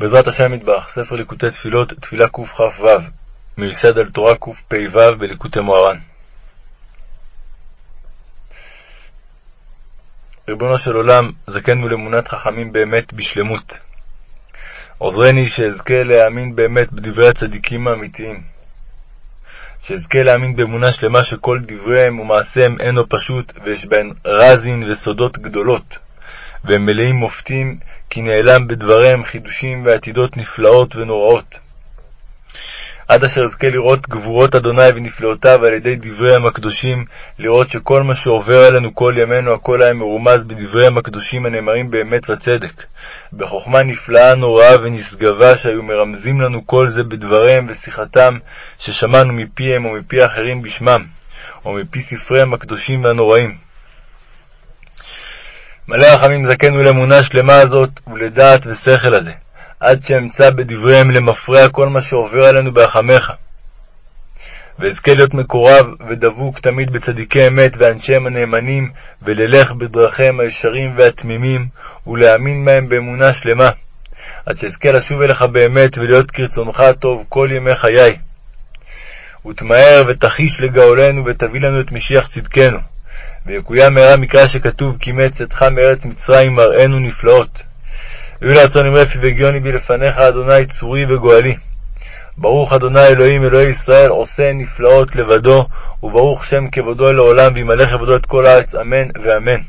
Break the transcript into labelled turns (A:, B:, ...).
A: בעזרת השם יתברך, ספר ליקוטי תפילות, תפילה קכ"ו, מיוסד על תורה קפ"ו בליקוטי מוהר"ן. ריבונו של עולם, זכנו לאמונת חכמים באמת בשלמות. עוזרני שאזכה להאמין באמת בדברי הצדיקים האמיתיים. שאזכה להאמין באמונה שלמה שכל דבריהם ומעשיהם אינו פשוט, ויש בהן רזין וסודות גדולות, והם מלאים מופתים כי נעלם בדבריהם חידושים ועתידות נפלאות ונוראות. עד אשר אזכה לראות גבורות אדוני ונפלאותיו על ידי דבריהם הקדושים, לראות שכל מה שעובר עלינו כל ימינו, הכל היה מרומז בדבריהם הקדושים הנאמרים באמת וצדק, בחוכמה נפלאה נוראה ונשגבה שהיו מרמזים לנו כל זה בדבריהם ושיחתם, ששמענו מפיהם ומפי אחרים בשמם, או מפי ספריהם הקדושים והנוראים. מלא רחמים זכנו לאמונה שלמה הזאת ולדעת ושכל הזה, עד שאמצא בדבריהם למפרע כל מה שעובר עלינו ברחמך. ואזכה להיות מקורב ודבוק תמיד בצדיקי אמת ואנשיהם הנאמנים, וללך בדרכיהם הישרים והתמימים, ולהאמין בהם באמונה שלמה, עד שאזכה לשוב אליך באמת ולהיות כרצונך הטוב כל ימי חיי. ותמהר ותחיש לגאולנו ותביא לנו את משיח צדקנו. ויקוים מהרה מקרא שכתוב כי מצאתך מארץ מצרים מראינו נפלאות. ויהיו לרצון עם רפי והגיוני בי לפניך אדוני צורי וגואלי. ברוך אדוני אלוהים אלוהי ישראל עושה נפלאות לבדו, וברוך שם כבודו לעולם וימלא כבודו את כל הארץ אמן ואמן.